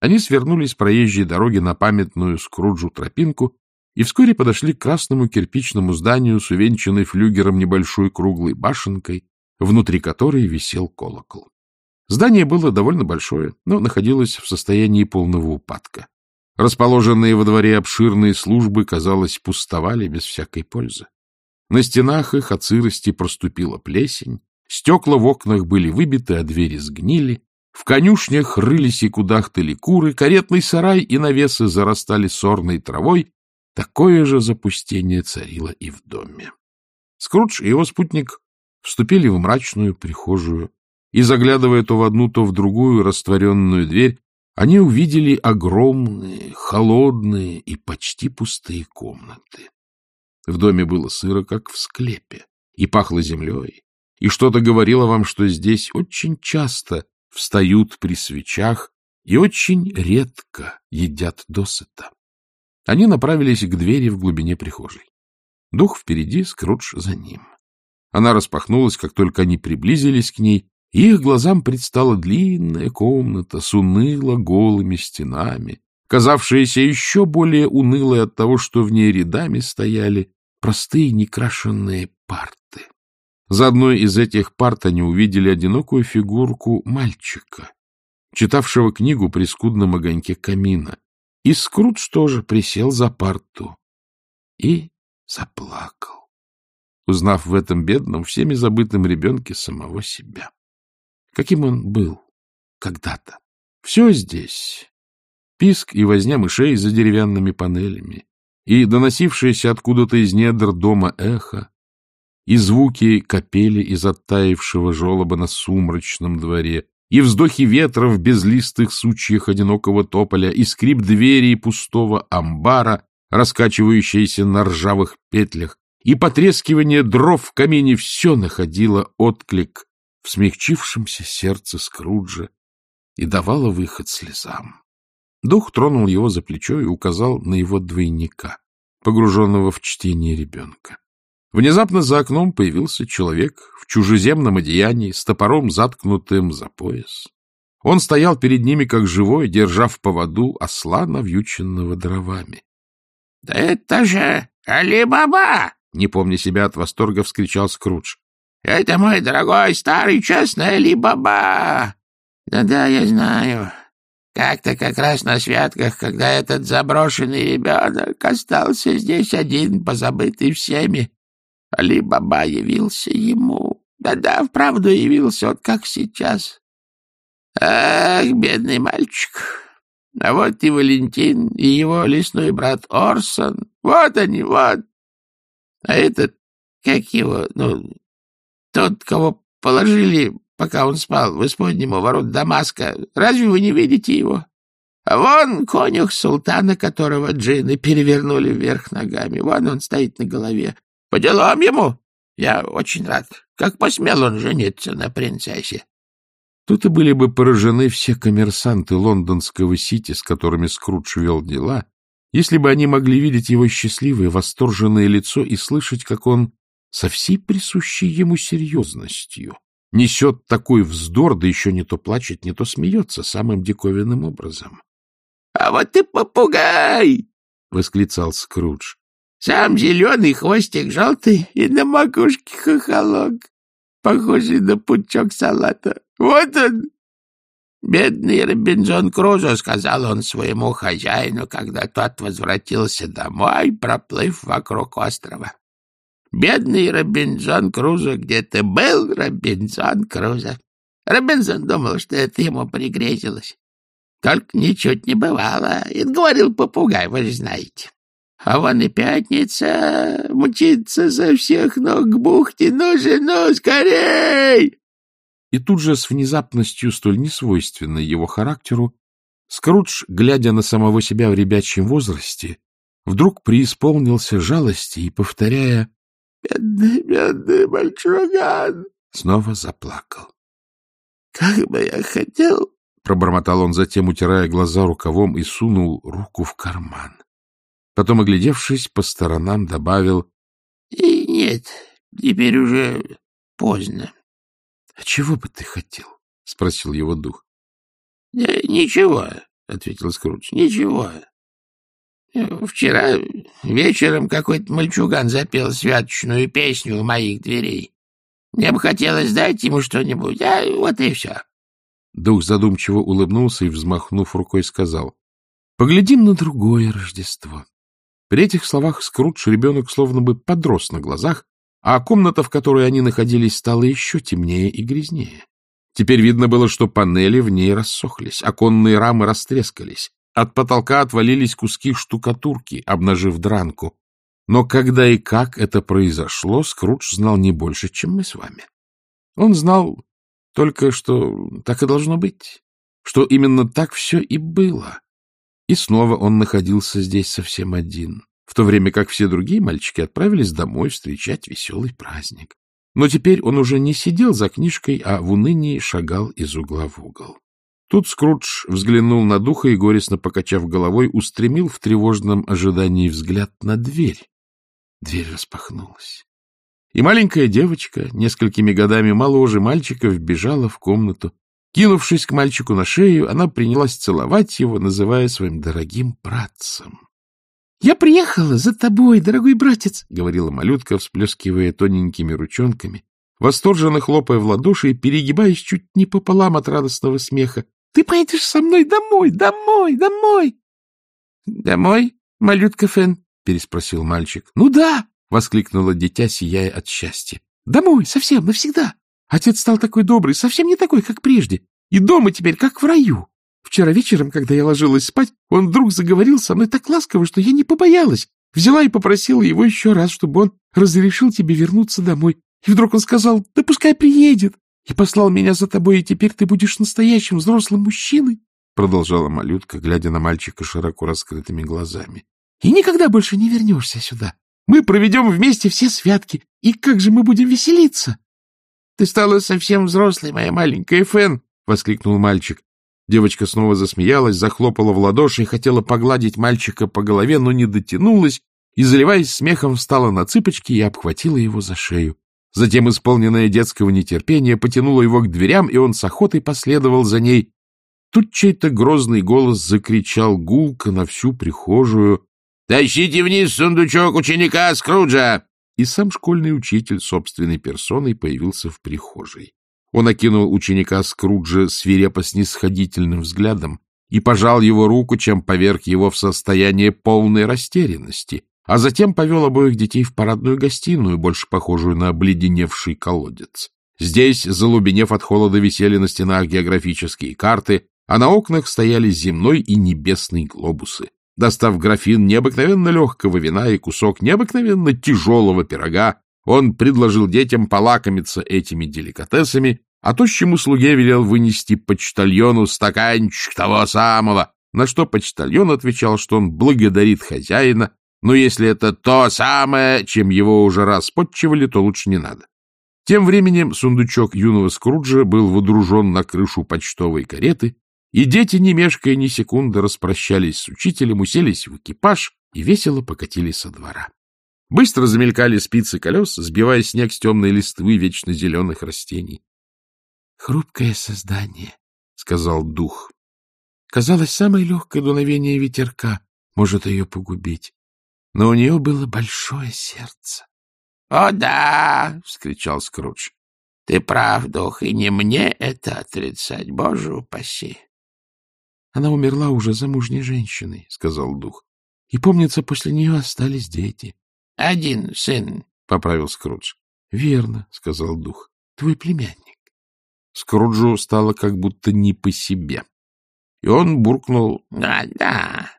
Они свернули с проезжей дороги на памятную Скруджу тропинку и вскоре подошли к красному кирпичному зданию с увенчанной флюгером небольшой круглой башенкой, внутри которой висел колокол. Здание было довольно большое, но находилось в состоянии полного упадка. Расположенные во дворе обширные службы, казалось, пустовали без всякой пользы. На стенах их от сырости проступила плесень, стекла в окнах были выбиты, а двери сгнили, в конюшнях рылись и кудахтали куры, каретный сарай и навесы зарастали сорной травой, такое же запустение царило и в доме. Скрудж и его спутник вступили в мрачную прихожую, и, заглядывая то в одну, то в другую растворенную дверь, они увидели огромные, холодные и почти пустые комнаты. В доме было сыро, как в склепе, и пахло землей, и что-то говорило вам, что здесь очень часто встают при свечах и очень редко едят досыта. Они направились к двери в глубине прихожей. Дух впереди, Скрудж за ним. Она распахнулась, как только они приблизились к ней, и их глазам предстала длинная комната с уныло голыми стенами, казавшаяся еще более унылой от того, что в ней рядами стояли простые некрашенные парты. За одной из этих парт они увидели одинокую фигурку мальчика, читавшего книгу при скудном огоньке камина. И Скрудж тоже присел за парту и заплакал, узнав в этом бедном, всеми забытом ребенке самого себя. Каким он был когда-то. Все здесь. Писк и возня мышей за деревянными панелями, и доносившееся откуда-то из недр дома эхо, и звуки капели из оттаившего желоба на сумрачном дворе, и вздохи ветра в безлистых сучьях одинокого тополя, и скрип двери пустого амбара, раскачивающиеся на ржавых петлях, и потрескивание дров в камине — все находило отклик в смягчившемся сердце Скруджа и давало выход слезам. Дух тронул его за плечо и указал на его двойника, погруженного в чтение ребенка. Внезапно за окном появился человек в чужеземном одеянии с топором, заткнутым за пояс. Он стоял перед ними как живой, держа в поводу осла, навьюченного дровами. — Да это же Али-Баба! — не помня себя от восторга, вскричал Скрудж. — Это мой дорогой старый честный Али-Баба! Да-да, я знаю. Как-то как раз на святках, когда этот заброшенный ребенок остался здесь один, позабытый всеми, Али-Баба явился ему. Да-да, вправду явился, вот как сейчас. Ах, бедный мальчик. А вот и Валентин, и его лесной брат Орсон. Вот они, вот. А этот, как его, ну, тот, кого положили, пока он спал, в исподнему ворот Дамаска. Разве вы не видите его? А вон конюх султана, которого джины перевернули вверх ногами. Вон он стоит на голове. По делам ему. Я очень рад. Как посмел он жениться на принцессе? Тут и были бы поражены все коммерсанты лондонского сити, с которыми Скрудж вел дела, если бы они могли видеть его счастливое, восторженное лицо и слышать, как он со всей присущей ему серьезностью несет такой вздор, да еще не то плачет, не то смеется самым диковинным образом. — А вот ты попугай! — восклицал Скрудж. Сам зеленый, хвостик желтый и на макушке хохолок, похожий на пучок салата. Вот он! Бедный Робинзон Крузо, — сказал он своему хозяину, когда тот возвратился домой, проплыв вокруг острова. Бедный Робинзон Крузо где-то был, Робинзон Крузо. Робинзон думал, что это ему пригрезилось. Только ничуть не бывало, и говорил попугай, вы же знаете. А вон и пятница мчится со всех ног к бухте. Ну же, ну, скорей! И тут же с внезапностью, столь несвойственной его характеру, Скрудж, глядя на самого себя в ребячьем возрасте, вдруг преисполнился жалости и, повторяя «Бедный, бедный мальчуган!» снова заплакал. «Как бы я хотел...» — пробормотал он, затем утирая глаза рукавом и сунул руку в карман. Потом, оглядевшись по сторонам, добавил. — И нет, теперь уже поздно. — А чего бы ты хотел? — спросил его дух. — Да ничего, ответил Скрудж. — Ничего. Вчера вечером какой-то мальчуган запел святочную песню у моих дверей. Мне бы хотелось дать ему что-нибудь, а вот и все. Дух задумчиво улыбнулся и, взмахнув рукой, сказал, — Поглядим на другое Рождество. При этих словах Скрудж ребенок словно бы подрос на глазах, а комната, в которой они находились, стала еще темнее и грязнее. Теперь видно было, что панели в ней рассохлись, оконные рамы растрескались, от потолка отвалились куски штукатурки, обнажив дранку. Но когда и как это произошло, Скрудж знал не больше, чем мы с вами. Он знал только, что так и должно быть, что именно так все и было. И снова он находился здесь совсем один, в то время как все другие мальчики отправились домой встречать веселый праздник. Но теперь он уже не сидел за книжкой, а в унынии шагал из угла в угол. Тут Скрудж взглянул на духа и, горестно покачав головой, устремил в тревожном ожидании взгляд на дверь. Дверь распахнулась. И маленькая девочка, несколькими годами моложе мальчика, вбежала в комнату. Кинувшись к мальчику на шею, она принялась целовать его, называя своим дорогим братцем. — Я приехала за тобой, дорогой братец, — говорила малютка, всплескивая тоненькими ручонками, восторженно хлопая в ладоши и перегибаясь чуть не пополам от радостного смеха. Ты поедешь со мной домой, домой, домой. — Домой, малютка Фен? — переспросил мальчик. — Ну да, — воскликнуло дитя, сияя от счастья. — Домой, совсем, навсегда. Отец стал такой добрый, совсем не такой, как прежде. И дома теперь, как в раю. Вчера вечером, когда я ложилась спать, он вдруг заговорил со мной так ласково, что я не побоялась. Взяла и попросила его еще раз, чтобы он разрешил тебе вернуться домой. И вдруг он сказал, да пускай приедет и послал меня за тобой, и теперь ты будешь настоящим взрослым мужчиной, — продолжала малютка, глядя на мальчика широко раскрытыми глазами. — И никогда больше не вернешься сюда. Мы проведем вместе все святки, и как же мы будем веселиться? — Ты стала совсем взрослой, моя маленькая Фен, — воскликнул мальчик. Девочка снова засмеялась, захлопала в ладоши и хотела погладить мальчика по голове, но не дотянулась и, заливаясь смехом, встала на цыпочки и обхватила его за шею. Затем, исполненная детского нетерпения, потянула его к дверям, и он с охотой последовал за ней. Тут чей-то грозный голос закричал гулко на всю прихожую. — Тащите вниз сундучок ученика Скруджа! И сам школьный учитель собственной персоной появился в прихожей. Он окинул ученика Скруджа свирепо-снисходительным взглядом и пожал его руку, чем поверг его в состояние полной растерянности, а затем повел обоих детей в парадную гостиную, больше похожую на обледеневший колодец. Здесь, залубенев от холода, висели на стенах географические карты, а на окнах стояли земной и небесный глобусы. Достав графин необыкновенно легкого вина и кусок необыкновенно тяжелого пирога, он предложил детям полакомиться этими деликатесами, а тощему слуге велел вынести почтальону стаканчик того самого, на что почтальон отвечал, что он благодарит хозяина но если это то самое, чем его уже раз подчивали, то лучше не надо. Тем временем сундучок юного Скруджа был водружен на крышу почтовой кареты, и дети, не мешкая ни секунды, распрощались с учителем, уселись в экипаж и весело покатились со двора. Быстро замелькали спицы колес, сбивая снег с темной листвы вечно зеленых растений. — Хрупкое создание, — сказал дух. Казалось, самое легкое дуновение ветерка может ее погубить но у нее было большое сердце. — О да! — вскричал Скрудж. — Ты прав, дух, и не мне это отрицать, боже упаси. — Она умерла уже замужней женщиной, — сказал дух. — И, помнится, после нее остались дети. — Один сын, — поправил Скрудж. — Верно, — сказал дух. — Твой племянник. Скруджу стало как будто не по себе. И он буркнул. — Да, да.